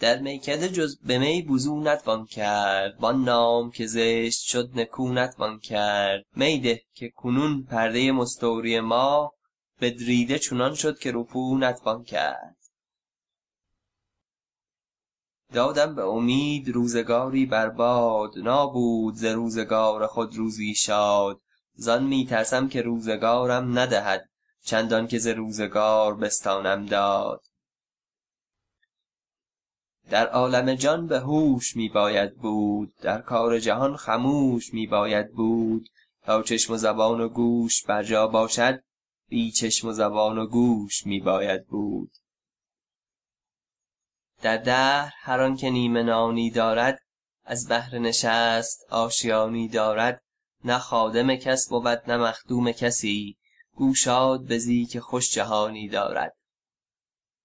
در میکده جز به می وضو نتوان کرد. وان نام که زشت شد نکو نتوان کرد. می ده که کنون پرده مستوری ما بدریده چنان شد که رفو نتوان کرد. دادم به امید روزگاری بر باد. نابود ز روزگار خود روزی شاد. زان می ترسم که روزگارم ندهد. چندان که ز روزگار بستانم داد. در عالم جان به هوش می باید بود در کار جهان خموش می باید بود. تا چشم و زبان و گوش بر جا باشد بی چشم و زبان و گوش می باید بود. در دهر هر آن که نیمه نانی دارد از بهر نشست آشیانی دارد. نه خادم کس بود نه مخدوم کسی. گو شاد بزی که خوش جهانی دارد.